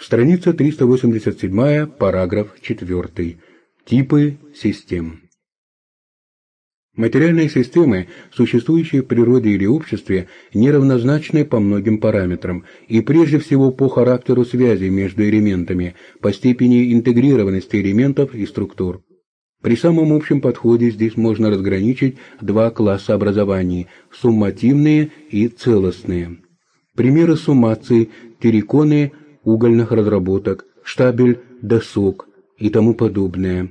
Страница 387, параграф 4. Типы систем. Материальные системы, существующие в природе или обществе, неравнозначны по многим параметрам, и прежде всего по характеру связи между элементами, по степени интегрированности элементов и структур. При самом общем подходе здесь можно разграничить два класса образований – суммативные и целостные. Примеры суммации – терриконы – угольных разработок, штабель досок и тому подобное.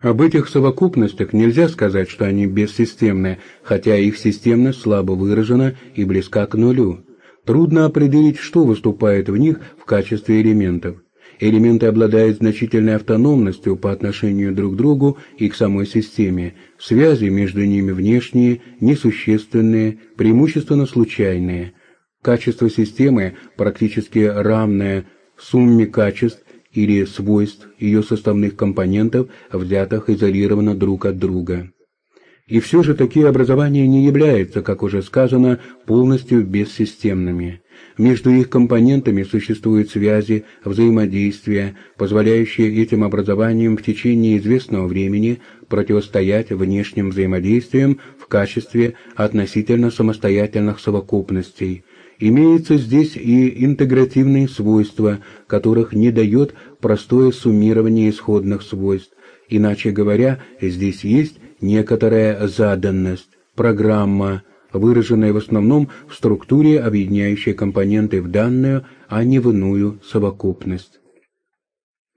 Об этих совокупностях нельзя сказать, что они бессистемны, хотя их системность слабо выражена и близка к нулю. Трудно определить, что выступает в них в качестве элементов. Элементы обладают значительной автономностью по отношению друг к другу и к самой системе. Связи между ними внешние, несущественные, преимущественно случайные. Качество системы практически равное сумме качеств или свойств ее составных компонентов, взятых изолированно друг от друга. И все же такие образования не являются, как уже сказано, полностью бессистемными. Между их компонентами существуют связи, взаимодействия, позволяющие этим образованиям в течение известного времени противостоять внешним взаимодействиям в качестве относительно самостоятельных совокупностей, Имеются здесь и интегративные свойства, которых не дает простое суммирование исходных свойств. Иначе говоря, здесь есть некоторая заданность, программа, выраженная в основном в структуре, объединяющей компоненты в данную, а не в иную совокупность.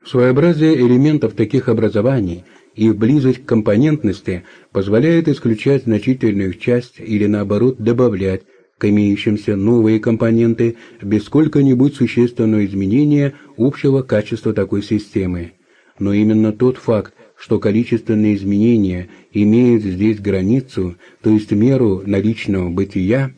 Своеобразие элементов таких образований их близость к компонентности позволяет исключать значительную часть или наоборот добавлять к имеющимся новые компоненты без сколько-нибудь существенного изменения общего качества такой системы. Но именно тот факт, что количественные изменения имеют здесь границу, то есть меру наличного бытия,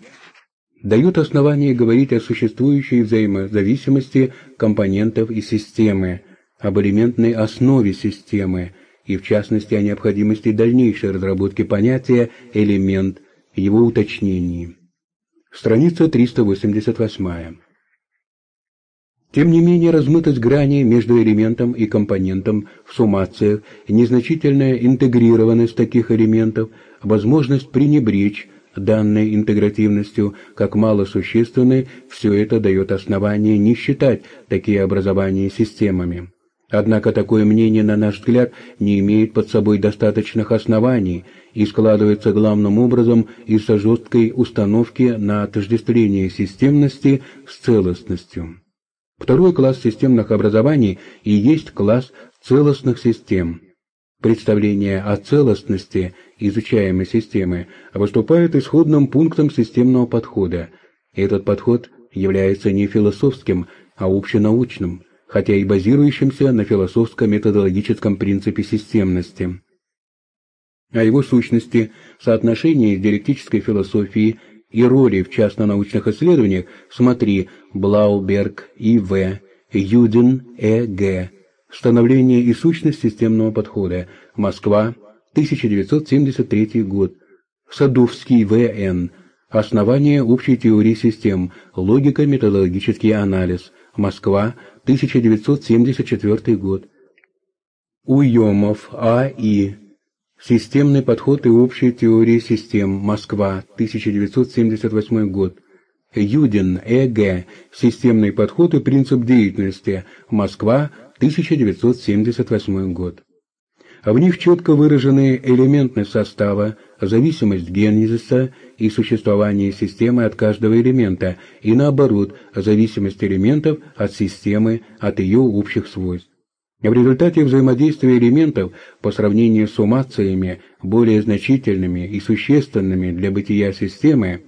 дает основание говорить о существующей взаимозависимости компонентов и системы, об элементной основе системы и, в частности, о необходимости дальнейшей разработки понятия «элемент», его уточнении. Страница 388. Тем не менее, размытость грани между элементом и компонентом в суммациях, незначительная интегрированность таких элементов, возможность пренебречь данной интегративностью как малосущественной, все это дает основание не считать такие образования системами. Однако такое мнение, на наш взгляд, не имеет под собой достаточных оснований и складывается главным образом из-за жесткой установки на отождествление системности с целостностью. Второй класс системных образований и есть класс целостных систем. Представление о целостности изучаемой системы выступает исходным пунктом системного подхода. Этот подход является не философским, а общенаучным – хотя и базирующимся на философско-методологическом принципе системности. О его сущности, соотношении с диалектической философией и роли в частно-научных исследованиях смотри Блауберг И.В., Юдин Э.Г. Становление и сущность системного подхода. Москва, 1973 год. Садовский В.Н. Основание общей теории систем. Логико-методологический анализ. Москва, 1974 год. Уемов А.И. Системный подход и общая теория систем. Москва, 1978 год. Юдин Э.Г. Системный подход и принцип деятельности. Москва, 1978 год. В них четко выражены элементность состава, зависимость генезиса и существование системы от каждого элемента, и наоборот, зависимость элементов от системы, от ее общих свойств. В результате взаимодействия элементов по сравнению с суммациями, более значительными и существенными для бытия системы,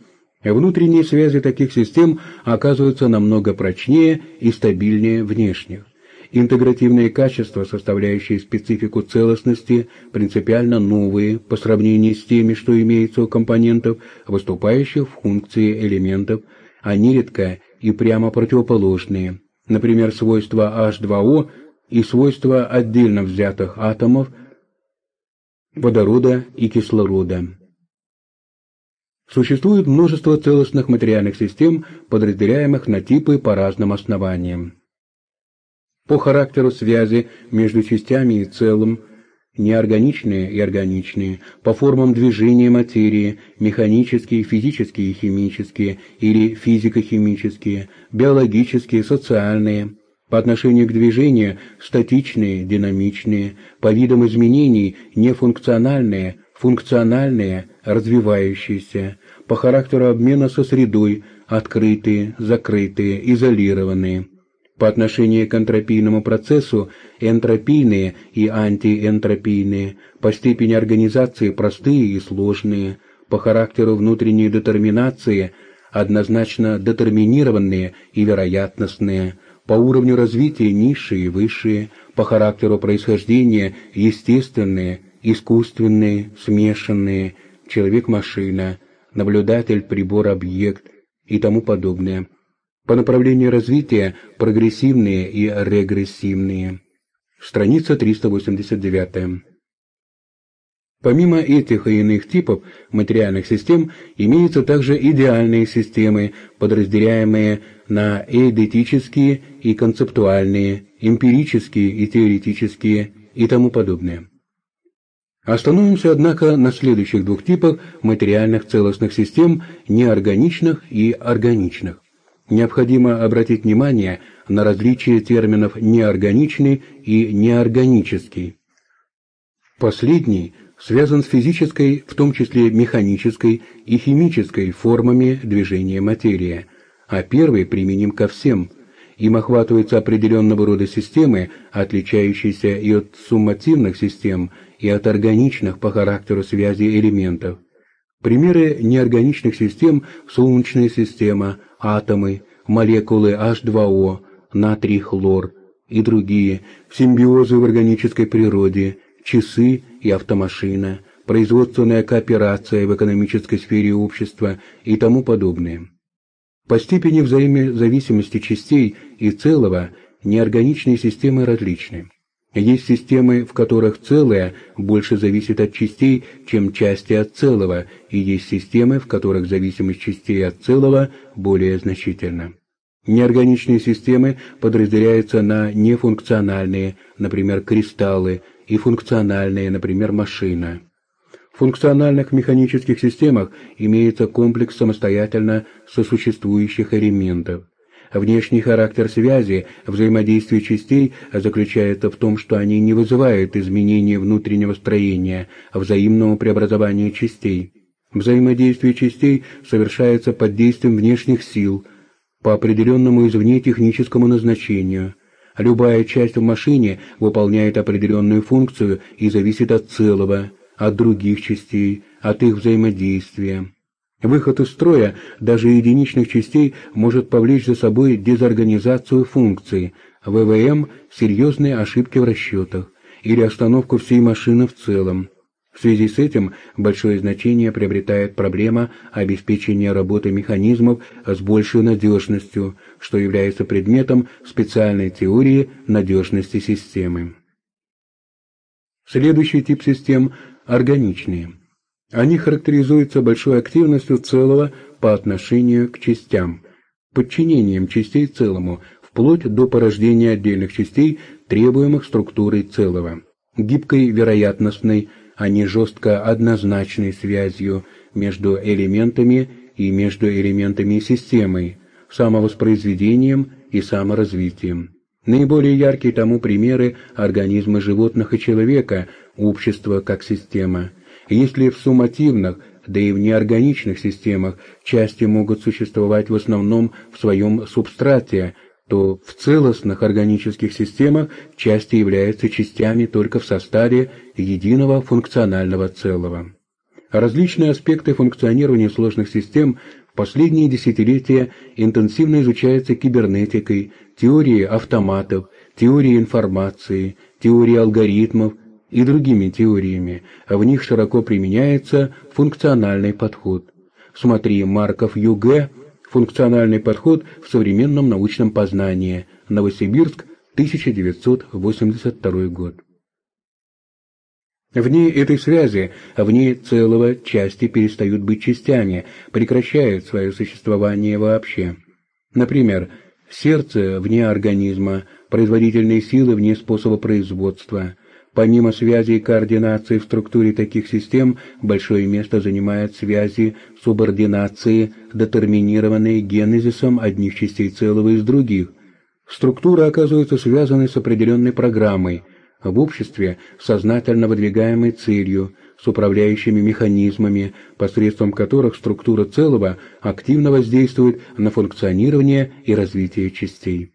внутренние связи таких систем оказываются намного прочнее и стабильнее внешних. Интегративные качества, составляющие специфику целостности, принципиально новые по сравнению с теми, что имеются у компонентов, выступающих в функции элементов, а нередко и прямо противоположные. Например, свойства H2O и свойства отдельно взятых атомов водорода и кислорода. Существует множество целостных материальных систем, подразделяемых на типы по разным основаниям. По характеру связи между частями и целым, неорганичные и органичные, по формам движения материи, механические, физические и химические или физико-химические, биологические, социальные, по отношению к движению статичные, динамичные, по видам изменений нефункциональные, функциональные, развивающиеся, по характеру обмена со средой, открытые, закрытые, изолированные, по отношению к энтропийному процессу энтропийные и антиэнтропийные, по степени организации простые и сложные, по характеру внутренней детерминации однозначно детерминированные и вероятностные, по уровню развития низшие и высшие, по характеру происхождения естественные, искусственные, смешанные, человек-машина, наблюдатель-прибор-объект и тому подобное. По направлению развития прогрессивные и регрессивные. Страница 389. Помимо этих и иных типов материальных систем, имеются также идеальные системы, подразделяемые на эйдетические и концептуальные, эмпирические и теоретические и тому подобное. Остановимся, однако, на следующих двух типах материальных целостных систем – неорганичных и органичных. Необходимо обратить внимание на различие терминов «неорганичный» и «неорганический». Последний связан с физической, в том числе механической и химической формами движения материи, а первый применим ко всем. Им охватываются определенного рода системы, отличающиеся и от суммативных систем, и от органичных по характеру связи элементов. Примеры неорганичных систем – Солнечная система, атомы, молекулы H2O, натрий-хлор и другие, симбиозы в органической природе, часы и автомашина, производственная кооперация в экономической сфере общества и тому подобное. По степени взаимозависимости частей и целого неорганичные системы различны. Есть системы, в которых целое больше зависит от частей, чем части от целого, и есть системы, в которых зависимость частей от целого более значительна. Неорганичные системы подразделяются на нефункциональные, например, кристаллы, и функциональные, например, машина. В функциональных механических системах имеется комплекс самостоятельно сосуществующих элементов. Внешний характер связи, взаимодействия частей заключается в том, что они не вызывают изменения внутреннего строения, взаимного преобразования частей. Взаимодействие частей совершается под действием внешних сил, по определенному извне техническому назначению – Любая часть в машине выполняет определенную функцию и зависит от целого, от других частей, от их взаимодействия. Выход из строя даже единичных частей может повлечь за собой дезорганизацию функций, ВВМ – серьезные ошибки в расчетах, или остановку всей машины в целом. В связи с этим большое значение приобретает проблема обеспечения работы механизмов с большей надежностью, что является предметом специальной теории надежности системы. Следующий тип систем – органичные. Они характеризуются большой активностью целого по отношению к частям, подчинением частей целому, вплоть до порождения отдельных частей, требуемых структурой целого, гибкой вероятностной а не жестко однозначной связью между элементами и между элементами системы, самовоспроизведением и саморазвитием. Наиболее яркие тому примеры организмы животных и человека, общество как система. Если в суммативных, да и в неорганичных системах части могут существовать в основном в своем субстрате, то в целостных органических системах части являются частями только в составе единого функционального целого. Различные аспекты функционирования сложных систем в последние десятилетия интенсивно изучаются кибернетикой, теорией автоматов, теорией информации, теорией алгоритмов и другими теориями, а в них широко применяется функциональный подход. Смотри Марков Ю.Г. Функциональный подход в современном научном познании. Новосибирск, 1982 год. Вне этой связи, вне целого, части перестают быть частями, прекращают свое существование вообще. Например, сердце вне организма, производительные силы вне способа производства. Помимо связи и координации в структуре таких систем, большое место занимают связи субординации, детерминированные генезисом одних частей целого из других. Структура оказывается связанной с определенной программой – в обществе сознательно выдвигаемой целью, с управляющими механизмами, посредством которых структура целого активно воздействует на функционирование и развитие частей.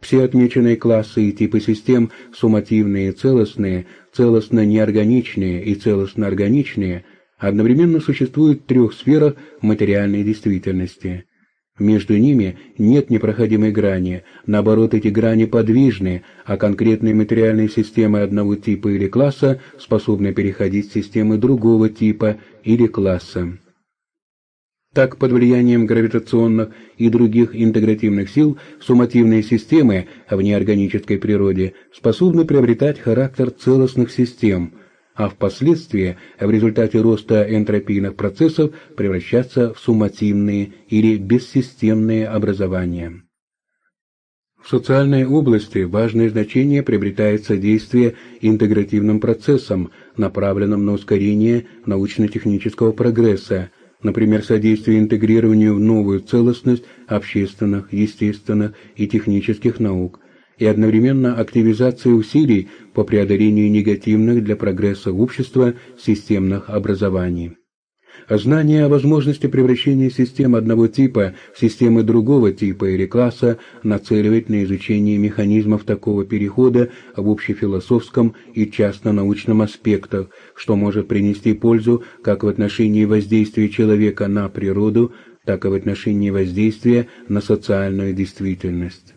Все отмеченные классы и типы систем, суммативные и целостные, целостно-неорганичные и целостно-органичные, одновременно существуют в трех сферах материальной действительности – между ними нет непроходимой грани, наоборот, эти грани подвижны, а конкретные материальные системы одного типа или класса способны переходить в системы другого типа или класса. Так, под влиянием гравитационных и других интегративных сил, суммативные системы в неорганической природе способны приобретать характер целостных систем – а впоследствии в результате роста энтропийных процессов превращаться в суммативные или бессистемные образования. В социальной области важное значение приобретает содействие интегративным процессам, направленным на ускорение научно-технического прогресса, например, содействие интегрированию в новую целостность общественных, естественных и технических наук – и одновременно активизация усилий по преодолению негативных для прогресса общества системных образований. Знание о возможности превращения систем одного типа в системы другого типа или класса нацеливает на изучение механизмов такого перехода в общефилософском и частно-научном аспектах, что может принести пользу как в отношении воздействия человека на природу, так и в отношении воздействия на социальную действительность.